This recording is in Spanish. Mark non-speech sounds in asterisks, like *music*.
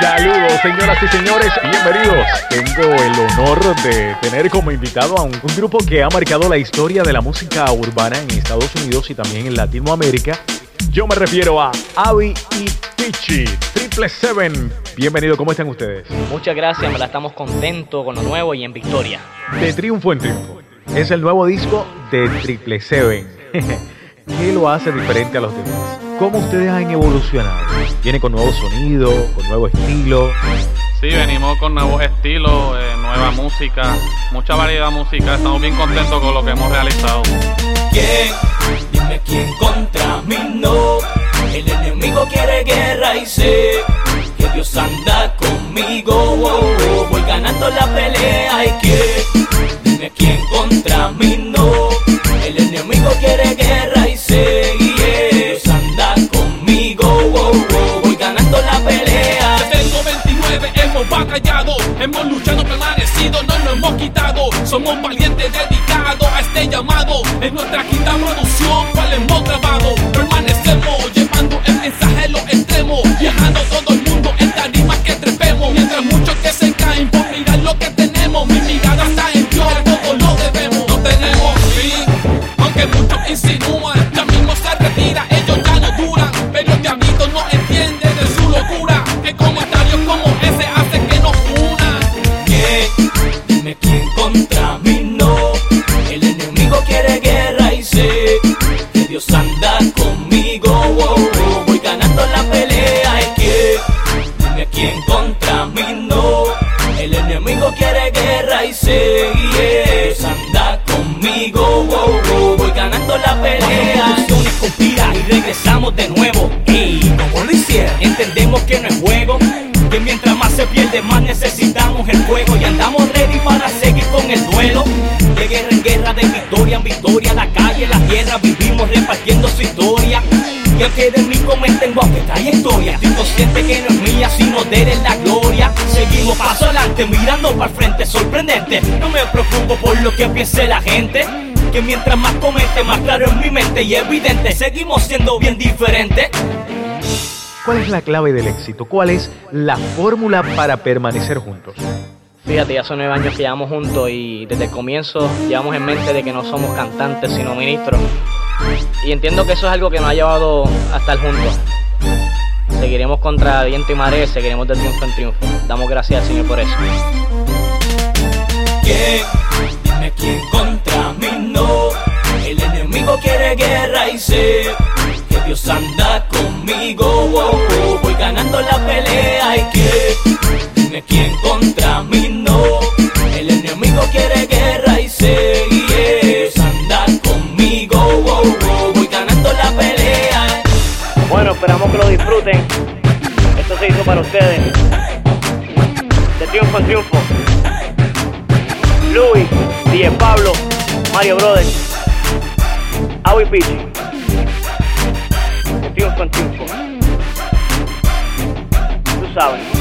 Saludos, señoras y señores, bienvenidos. Tengo el honor de tener como invitado a un, un, grupo que ha marcado la historia de la música urbana en Estados Unidos y también en Latinoamérica. Yo me refiero a Avi y Pichi, Triple Seven. Bienvenido, ¿cómo están ustedes? Muchas gracias, me la estamos contentos con lo nuevo y en victoria. De triunfo en triunfo. Es el nuevo disco de Triple Seven. *laughs* ¿Qué lo hace diferente a los demás? ¿Cómo ustedes han evolucionado? ¿Viene con nuevo sonido, con nuevo estilo? Sí, venimos con nuevos estilos, eh, nueva música, mucha variedad musical. Estamos bien contentos con lo que hemos realizado. ¿Quién? Dime quién contra mí no. El enemigo quiere guerra y sé que Dios anda conmigo. Oh, oh, voy ganando la pelea y que dime quién contra mí no. Hemos luchado, permanecido, no nos hemos quitado. Somos valientes dedicados a este llamado. En nuestra quinta producción, cual hemos grabado. Permanecemos Entendemos que no es juego. Que mientras más se pierde, más necesitamos el fuego. Y andamos ready para seguir con el duelo. De guerra en guerra, de victoria en victoria. La calle, la tierra, vivimos repartiendo su historia. Y aunque de mí comenten que trayectoria, estoy consciente que no es mía, sino de él la gloria. Seguimos paso adelante, mirando para el frente, sorprendente. No me preocupo por lo que piense la gente. Que mientras más comente, más claro en mi mente y evidente, seguimos siendo bien diferentes. ¿Cuál es la clave del éxito? ¿Cuál es la fórmula para permanecer juntos? Fíjate, ya son nueve años que llevamos juntos y desde el comienzo llevamos en mente de que no somos cantantes sino ministros. Y entiendo que eso es algo que nos ha llevado a estar juntos. Seguiremos contra viento y marea, seguiremos de triunfo en triunfo. Damos gracias al Señor por eso. ¿Quién? Dime quién contra mí no. El enemigo quiere guerra y sé que Dios anda conmigo. Oh, oh, voy ganando la pelea y que dime quién contra mí no. El enemigo quiere guerra y que Dios anda conmigo. Oh, oh, voy ganando la pelea. Bueno, esperamos que lo disfruten. Esto se hizo para ustedes. De triunfo en triunfo. Luis, DJ Pablo, Mario Brothers, Awi Pichi. De triunfo en triunfo. Tú sabes.